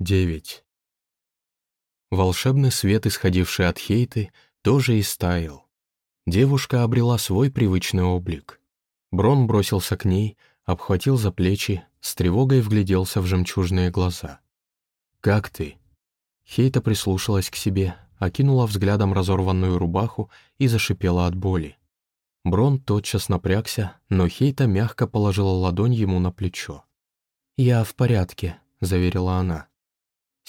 9. Волшебный свет, исходивший от Хейты, тоже истаял. Девушка обрела свой привычный облик. Брон бросился к ней, обхватил за плечи, с тревогой вгляделся в жемчужные глаза. «Как ты?» Хейта прислушалась к себе, окинула взглядом разорванную рубаху и зашипела от боли. Брон тотчас напрягся, но Хейта мягко положила ладонь ему на плечо. «Я в порядке», — заверила она.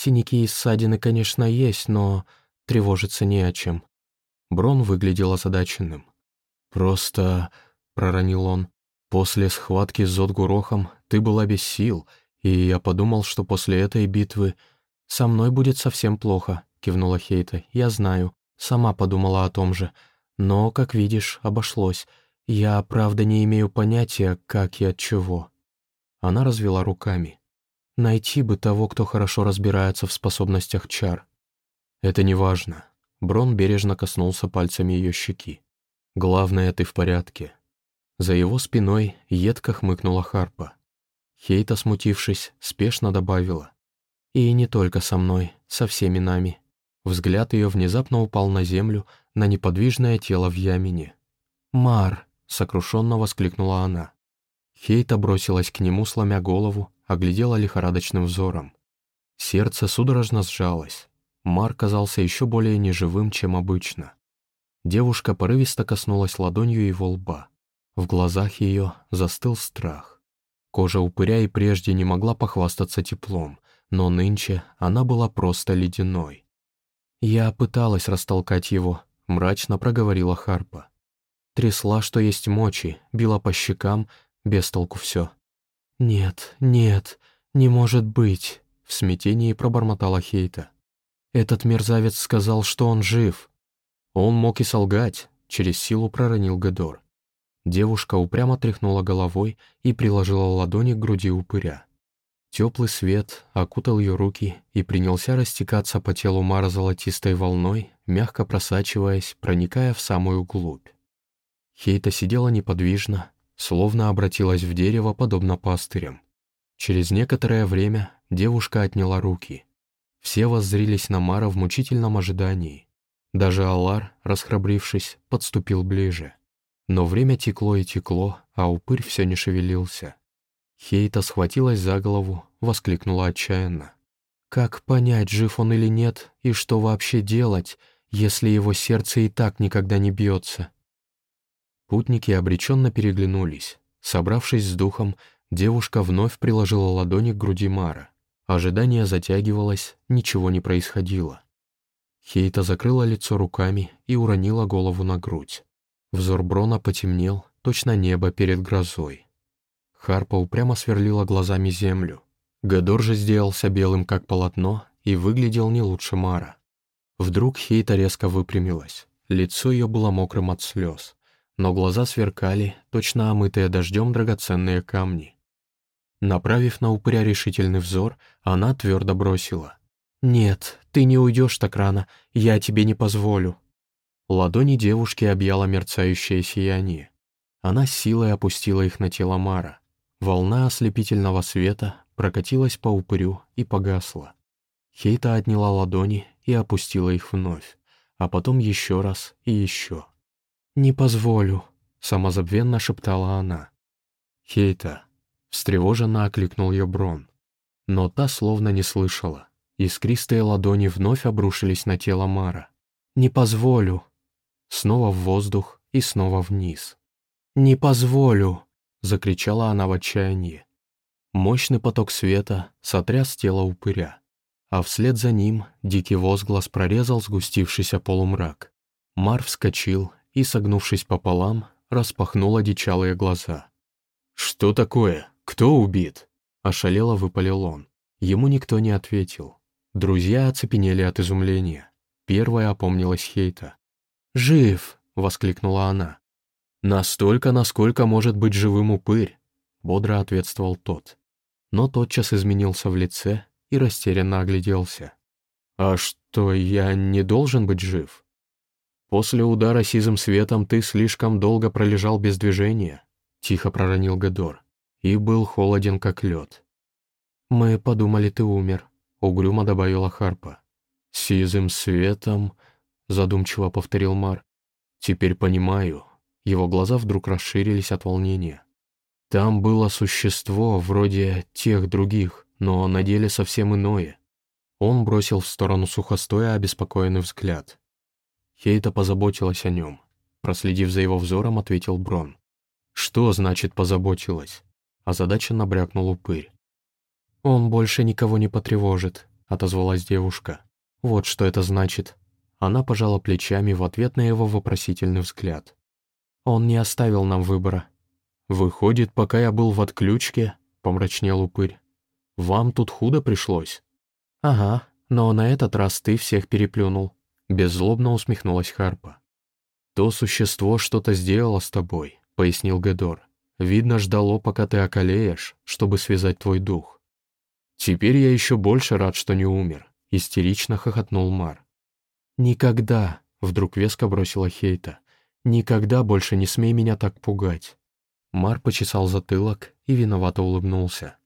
«Синяки и ссадины, конечно, есть, но тревожиться не о чем». Брон выглядел озадаченным. «Просто...» — проронил он. «После схватки с Зодгурохом ты была без сил, и я подумал, что после этой битвы со мной будет совсем плохо», — кивнула Хейта. «Я знаю. Сама подумала о том же. Но, как видишь, обошлось. Я, правда, не имею понятия, как и от чего». Она развела руками. «Найти бы того, кто хорошо разбирается в способностях чар». «Это не важно». Брон бережно коснулся пальцами ее щеки. «Главное, ты в порядке». За его спиной едко хмыкнула Харпа. Хейта, смутившись, спешно добавила. «И не только со мной, со всеми нами». Взгляд ее внезапно упал на землю, на неподвижное тело в ямине. «Мар!» — сокрушенно воскликнула она. Хейта бросилась к нему, сломя голову, оглядела лихорадочным взором. Сердце судорожно сжалось. Мар казался еще более неживым, чем обычно. Девушка порывисто коснулась ладонью его лба. В глазах ее застыл страх. Кожа упыря и прежде не могла похвастаться теплом, но нынче она была просто ледяной. «Я пыталась растолкать его», — мрачно проговорила Харпа. Трясла, что есть мочи, била по щекам, без толку все. «Нет, нет, не может быть», — в смятении пробормотала Хейта. «Этот мерзавец сказал, что он жив». Он мог и солгать, через силу проронил Гедор. Девушка упрямо тряхнула головой и приложила ладони к груди упыря. Теплый свет окутал ее руки и принялся растекаться по телу Мара золотистой волной, мягко просачиваясь, проникая в самую глубь. Хейта сидела неподвижно, словно обратилась в дерево, подобно пастырям. Через некоторое время девушка отняла руки. Все воззрились на Мара в мучительном ожидании. Даже Алар, расхрабрившись, подступил ближе. Но время текло и текло, а упырь все не шевелился. Хейта схватилась за голову, воскликнула отчаянно. «Как понять, жив он или нет, и что вообще делать, если его сердце и так никогда не бьется?» Путники обреченно переглянулись. Собравшись с духом, девушка вновь приложила ладони к груди Мара. Ожидание затягивалось, ничего не происходило. Хейта закрыла лицо руками и уронила голову на грудь. Взор Брона потемнел, точно небо перед грозой. Харпа упрямо сверлила глазами землю. Гадор же сделался белым, как полотно, и выглядел не лучше Мара. Вдруг Хейта резко выпрямилась. Лицо ее было мокрым от слез но глаза сверкали, точно омытые дождем драгоценные камни. Направив на упыря решительный взор, она твердо бросила. «Нет, ты не уйдешь так рано, я тебе не позволю». Ладони девушки объяло мерцающее сияние. Она силой опустила их на тело Мара. Волна ослепительного света прокатилась по упырю и погасла. Хейта отняла ладони и опустила их вновь, а потом еще раз и еще. «Не позволю», — самозабвенно шептала она. «Хейта», — встревоженно окликнул ее Брон. Но та словно не слышала. Искристые ладони вновь обрушились на тело Мара. «Не позволю». Снова в воздух и снова вниз. «Не позволю!» — закричала она в отчаянии. Мощный поток света сотряс тело упыря, а вслед за ним дикий возглас прорезал сгустившийся полумрак. Мар вскочил и, согнувшись пополам, распахнула дичалые глаза. «Что такое? Кто убит?» — ошалело выпалил он. Ему никто не ответил. Друзья оцепенели от изумления. Первая опомнилась Хейта. «Жив!» — воскликнула она. «Настолько, насколько может быть живым упырь», — бодро ответствовал тот. Но тотчас изменился в лице и растерянно огляделся. «А что, я не должен быть жив?» «После удара сизым светом ты слишком долго пролежал без движения», — тихо проронил Гедор, и был холоден, как лед. «Мы подумали, ты умер», —— угрюмо добавила Харпа. «Сизым светом», — задумчиво повторил Мар. «Теперь понимаю». Его глаза вдруг расширились от волнения. «Там было существо вроде тех других, но на деле совсем иное». Он бросил в сторону сухостоя обеспокоенный взгляд. Хейта позаботилась о нем. Проследив за его взором, ответил Брон. «Что значит позаботилась?» Озадаченно брякнул упырь. «Он больше никого не потревожит», — отозвалась девушка. «Вот что это значит». Она пожала плечами в ответ на его вопросительный взгляд. «Он не оставил нам выбора». «Выходит, пока я был в отключке», — помрачнел упырь. «Вам тут худо пришлось?» «Ага, но на этот раз ты всех переплюнул», — беззлобно усмехнулась Харпа. «То существо что-то сделало с тобой», — пояснил Гедор. «Видно, ждало, пока ты околеешь, чтобы связать твой дух». «Теперь я еще больше рад, что не умер», — истерично хохотнул Мар. «Никогда», — вдруг веско бросила Хейта, — «никогда больше не смей меня так пугать». Мар почесал затылок и виновато улыбнулся.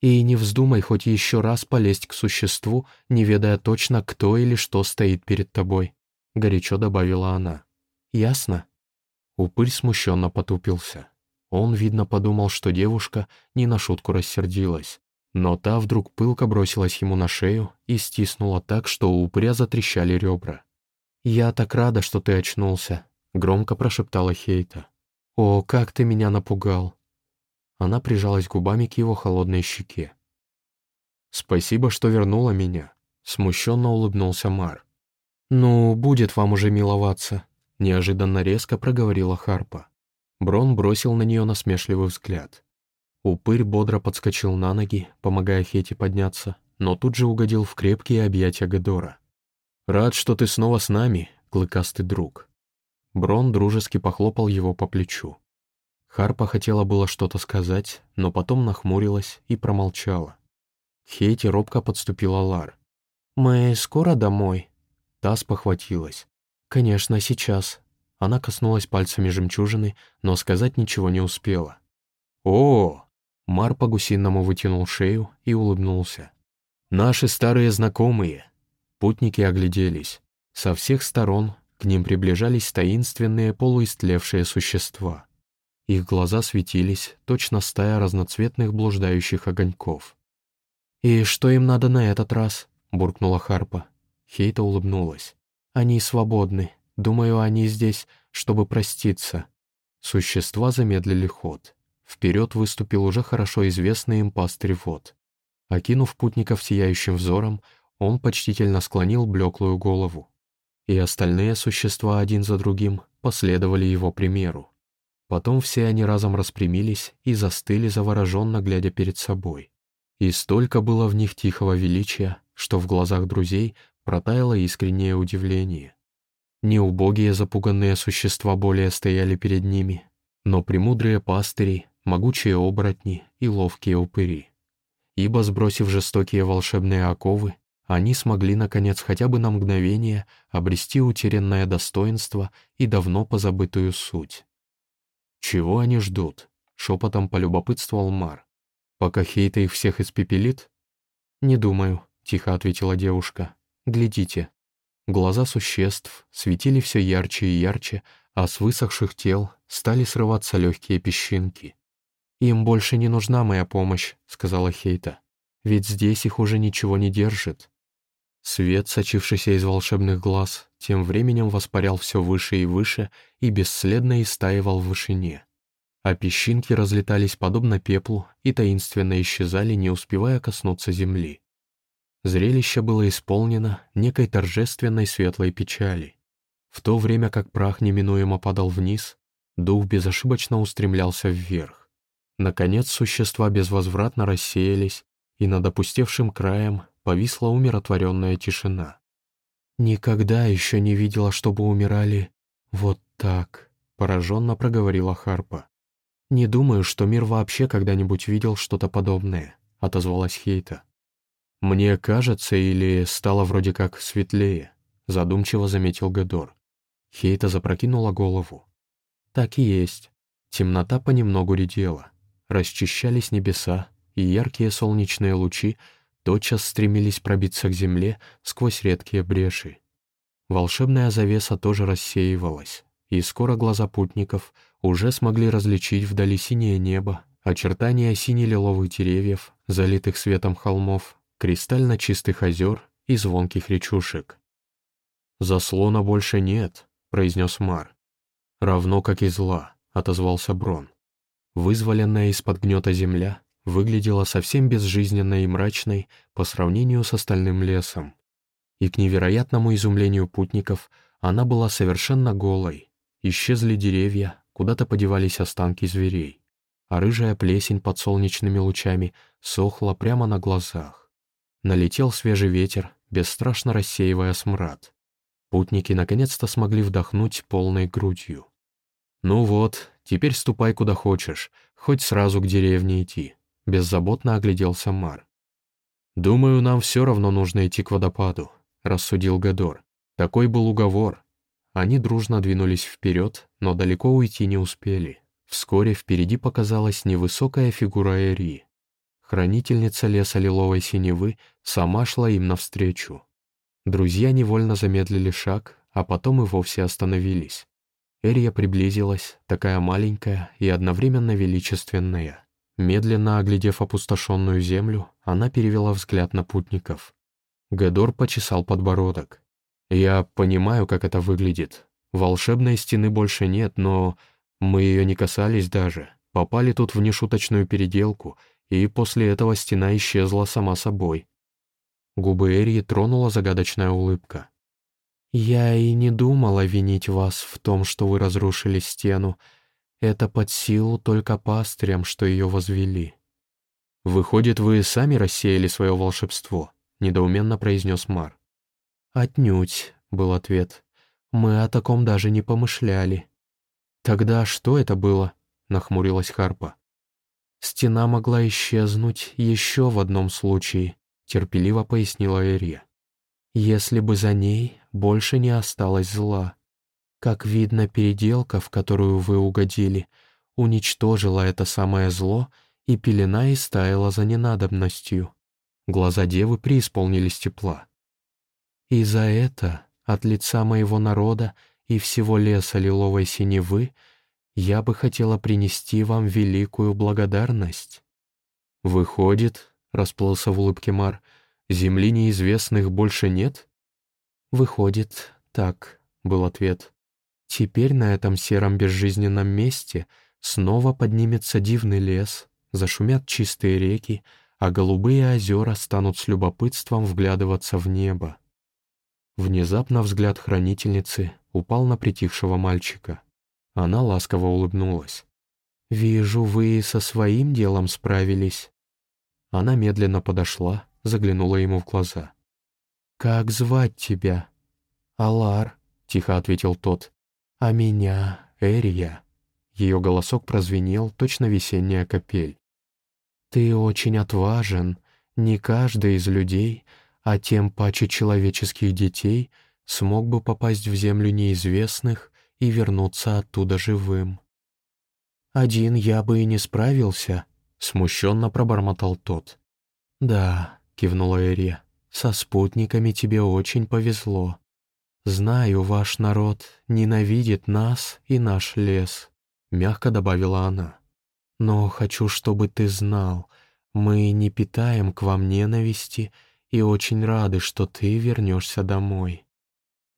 «И не вздумай хоть еще раз полезть к существу, не ведая точно, кто или что стоит перед тобой», — горячо добавила она. «Ясно?» Упырь смущенно потупился. Он, видно, подумал, что девушка не на шутку рассердилась. Но та вдруг пылко бросилась ему на шею и стиснула так, что у упыря затрещали ребра. «Я так рада, что ты очнулся», — громко прошептала Хейта. «О, как ты меня напугал!» Она прижалась губами к его холодной щеке. «Спасибо, что вернула меня», — смущенно улыбнулся Мар. «Ну, будет вам уже миловаться», — неожиданно резко проговорила Харпа. Брон бросил на нее насмешливый взгляд. Упырь бодро подскочил на ноги, помогая Хете подняться, но тут же угодил в крепкие объятия Гедора. «Рад, что ты снова с нами, клыкастый друг». Брон дружески похлопал его по плечу. Харпа хотела было что-то сказать, но потом нахмурилась и промолчала. Хейти робко подступила Лар. «Мы скоро домой?» Тас похватилась. «Конечно, сейчас». Она коснулась пальцами жемчужины, но сказать ничего не успела. «О, Мар по-гусиному вытянул шею и улыбнулся. «Наши старые знакомые!» Путники огляделись. Со всех сторон к ним приближались таинственные полуистлевшие существа. Их глаза светились, точно стая разноцветных блуждающих огоньков. «И что им надо на этот раз?» — буркнула Харпа. Хейта улыбнулась. «Они свободны. Думаю, они здесь, чтобы проститься». Существа замедлили ход. Вперед выступил уже хорошо известный им пастырь Вод. Окинув путников сияющим взором, он почтительно склонил блеклую голову. И остальные существа один за другим последовали его примеру. Потом все они разом распрямились и застыли завороженно, глядя перед собой. И столько было в них тихого величия, что в глазах друзей протаяло искреннее удивление. Не убогие запуганные существа более стояли перед ними, но премудрые пастыри, могучие оборотни и ловкие упыри. Ибо, сбросив жестокие волшебные оковы, они смогли, наконец, хотя бы на мгновение обрести утерянное достоинство и давно позабытую суть. «Чего они ждут?» — шепотом полюбопытствовал Мар. «Пока Хейта их всех испепелит?» «Не думаю», — тихо ответила девушка. «Глядите». Глаза существ светили все ярче и ярче, а с высохших тел стали срываться легкие песчинки. «Им больше не нужна моя помощь», — сказала Хейта. «Ведь здесь их уже ничего не держит». Свет, сочившийся из волшебных глаз, тем временем воспарял все выше и выше и бесследно истаивал в вышине. А песчинки разлетались подобно пеплу и таинственно исчезали, не успевая коснуться земли. Зрелище было исполнено некой торжественной светлой печали. В то время как прах неминуемо падал вниз, дух безошибочно устремлялся вверх. Наконец существа безвозвратно рассеялись, и над опустевшим краем повисла умиротворенная тишина. «Никогда еще не видела, чтобы умирали вот так», — пораженно проговорила Харпа. «Не думаю, что мир вообще когда-нибудь видел что-то подобное», — отозвалась Хейта. «Мне кажется, или стало вроде как светлее», — задумчиво заметил Гедор. Хейта запрокинула голову. «Так и есть. Темнота понемногу редела расчищались небеса, и яркие солнечные лучи тотчас стремились пробиться к земле сквозь редкие бреши. Волшебная завеса тоже рассеивалась, и скоро глаза путников уже смогли различить вдали синее небо, очертания сине-лиловых деревьев, залитых светом холмов, кристально чистых озер и звонких речушек. «Заслона больше нет», — произнес Мар. «Равно как и зла», — отозвался Брон. Вызволенная из-под гнета земля выглядела совсем безжизненной и мрачной по сравнению с остальным лесом. И к невероятному изумлению путников она была совершенно голой. Исчезли деревья, куда-то подевались останки зверей, а рыжая плесень под солнечными лучами сохла прямо на глазах. Налетел свежий ветер, бесстрашно рассеивая смрад. Путники наконец-то смогли вдохнуть полной грудью. «Ну вот, теперь ступай куда хочешь, хоть сразу к деревне идти», — беззаботно огляделся Мар. «Думаю, нам все равно нужно идти к водопаду», — рассудил Гадор. Такой был уговор. Они дружно двинулись вперед, но далеко уйти не успели. Вскоре впереди показалась невысокая фигура Эри. Хранительница леса лиловой синевы сама шла им навстречу. Друзья невольно замедлили шаг, а потом и вовсе остановились. Эрия приблизилась, такая маленькая и одновременно величественная. Медленно оглядев опустошенную землю, она перевела взгляд на путников. Гедор почесал подбородок. «Я понимаю, как это выглядит. Волшебной стены больше нет, но мы ее не касались даже. Попали тут в нешуточную переделку, и после этого стена исчезла сама собой. Губы Эрии тронула загадочная улыбка. «Я и не думала винить вас в том, что вы разрушили стену. Это под силу только пастырям, что ее возвели». «Выходит, вы сами рассеяли свое волшебство», — недоуменно произнес Мар. «Отнюдь», — был ответ. «Мы о таком даже не помышляли». «Тогда что это было?» — нахмурилась Харпа. «Стена могла исчезнуть еще в одном случае», терпеливо пояснила Эрия. «Если бы за ней больше не осталось зла. Как видно, переделка, в которую вы угодили, уничтожила это самое зло, и пелена истаяла за ненадобностью». Глаза девы преисполнились тепла. «И за это, от лица моего народа и всего леса лиловой синевы, я бы хотела принести вам великую благодарность». «Выходит, — расплылся в улыбке Мар. «Земли неизвестных больше нет?» «Выходит, так», — был ответ. «Теперь на этом сером безжизненном месте снова поднимется дивный лес, зашумят чистые реки, а голубые озера станут с любопытством вглядываться в небо». Внезапно взгляд хранительницы упал на притихшего мальчика. Она ласково улыбнулась. «Вижу, вы со своим делом справились. Она медленно подошла, заглянула ему в глаза. «Как звать тебя?» «Алар», — тихо ответил тот. «А меня Эрия». Ее голосок прозвенел, точно весенняя капель. «Ты очень отважен. Не каждый из людей, а тем паче человеческих детей, смог бы попасть в землю неизвестных и вернуться оттуда живым. Один я бы и не справился, Смущенно пробормотал тот. «Да», — кивнула Эрия, — «со спутниками тебе очень повезло. Знаю, ваш народ ненавидит нас и наш лес», — мягко добавила она. «Но хочу, чтобы ты знал, мы не питаем к вам ненависти и очень рады, что ты вернешься домой».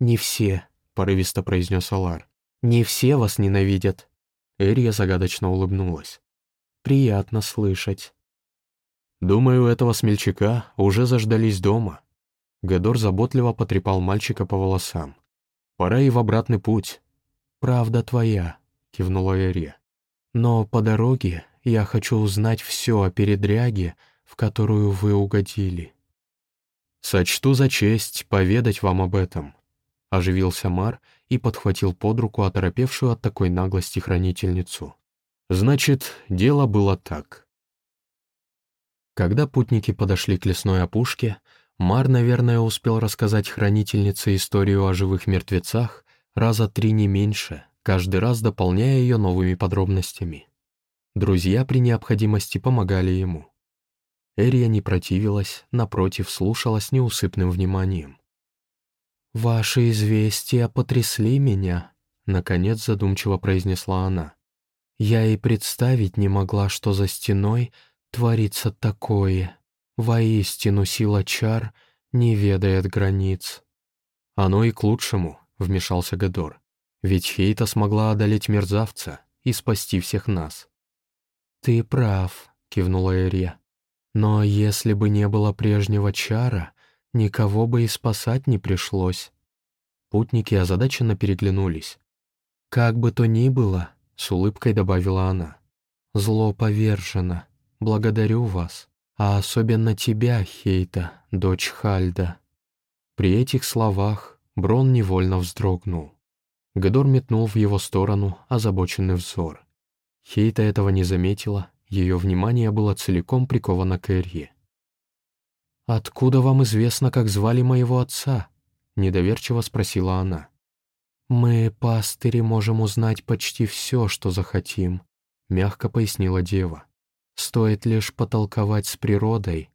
«Не все», — порывисто произнес Алар. «Не все вас ненавидят». Эрия загадочно улыбнулась. Приятно слышать. Думаю, этого смельчака уже заждались дома. Гадор заботливо потрепал мальчика по волосам. Пора и в обратный путь. Правда твоя, кивнула Эрия. Но по дороге я хочу узнать все о передряге, в которую вы угодили. Сочту за честь поведать вам об этом. Оживился Мар и подхватил под руку оторопевшую от такой наглости хранительницу. Значит, дело было так. Когда путники подошли к лесной опушке, Мар, наверное, успел рассказать хранительнице историю о живых мертвецах раза три не меньше, каждый раз дополняя ее новыми подробностями. Друзья при необходимости помогали ему. Эрия не противилась, напротив, слушала с неусыпным вниманием. «Ваши известия потрясли меня», — наконец задумчиво произнесла она. «Я и представить не могла, что за стеной творится такое. Воистину сила чар не ведает границ». «Оно и к лучшему», — вмешался Гедор. «Ведь Хейта смогла одолеть мерзавца и спасти всех нас». «Ты прав», — кивнула Эрия. Но если бы не было прежнего чара, никого бы и спасать не пришлось. Путники озадаченно переглянулись. «Как бы то ни было», — с улыбкой добавила она, — «зло повержено. Благодарю вас, а особенно тебя, Хейта, дочь Хальда». При этих словах Брон невольно вздрогнул. Гедор метнул в его сторону озабоченный взор. Хейта этого не заметила ее внимание было целиком приковано к Эрье. «Откуда вам известно, как звали моего отца?» — недоверчиво спросила она. «Мы, пастыри, можем узнать почти все, что захотим», — мягко пояснила дева. «Стоит лишь потолковать с природой,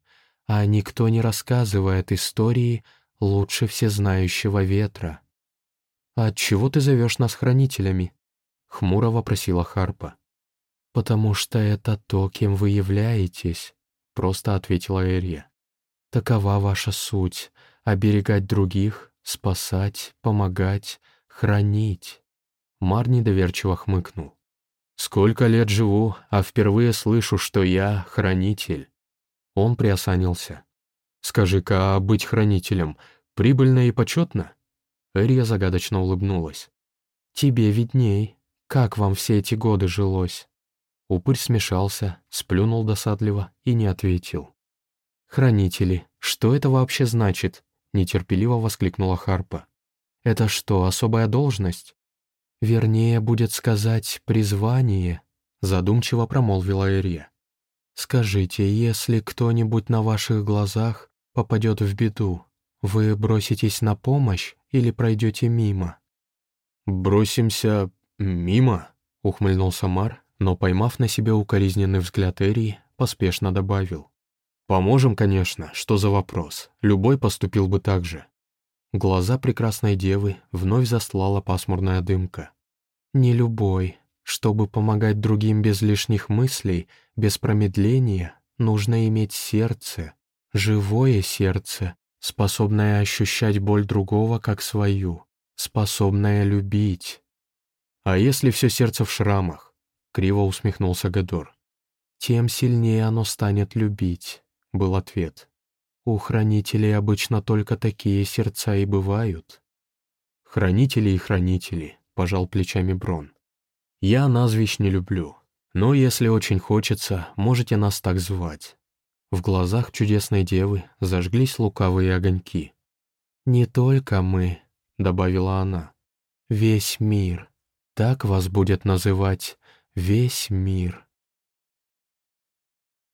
а никто не рассказывает истории лучше всезнающего ветра». «А чего ты зовешь нас хранителями?» — хмуро вопросила Харпа. «Потому что это то, кем вы являетесь», — просто ответила Эрия. «Такова ваша суть — оберегать других, спасать, помогать, хранить». Мар недоверчиво хмыкнул. «Сколько лет живу, а впервые слышу, что я хранитель». Он приосанился. «Скажи-ка, а быть хранителем прибыльно и почетно?» Эрия загадочно улыбнулась. «Тебе видней. Как вам все эти годы жилось?» Упырь смешался, сплюнул досадливо и не ответил. «Хранители, что это вообще значит?» — нетерпеливо воскликнула Харпа. «Это что, особая должность?» «Вернее, будет сказать, призвание», — задумчиво промолвила Эрия. «Скажите, если кто-нибудь на ваших глазах попадет в беду, вы броситесь на помощь или пройдете мимо?» «Бросимся мимо?» — ухмыльнулся Мар, но, поймав на себе укоризненный взгляд Эрии, поспешно добавил. «Поможем, конечно, что за вопрос. Любой поступил бы так же». Глаза прекрасной девы вновь заслала пасмурная дымка. «Не любой. Чтобы помогать другим без лишних мыслей, без промедления, нужно иметь сердце, живое сердце, способное ощущать боль другого как свою, способное любить». «А если все сердце в шрамах?» — криво усмехнулся Гадор. «Тем сильнее оно станет любить», — был ответ. «У хранителей обычно только такие сердца и бывают». «Хранители и хранители», — пожал плечами Брон. «Я назвищ не люблю, но если очень хочется, можете нас так звать». В глазах чудесной девы зажглись лукавые огоньки. «Не только мы», — добавила она. «Весь мир. Так вас будет называть весь мир.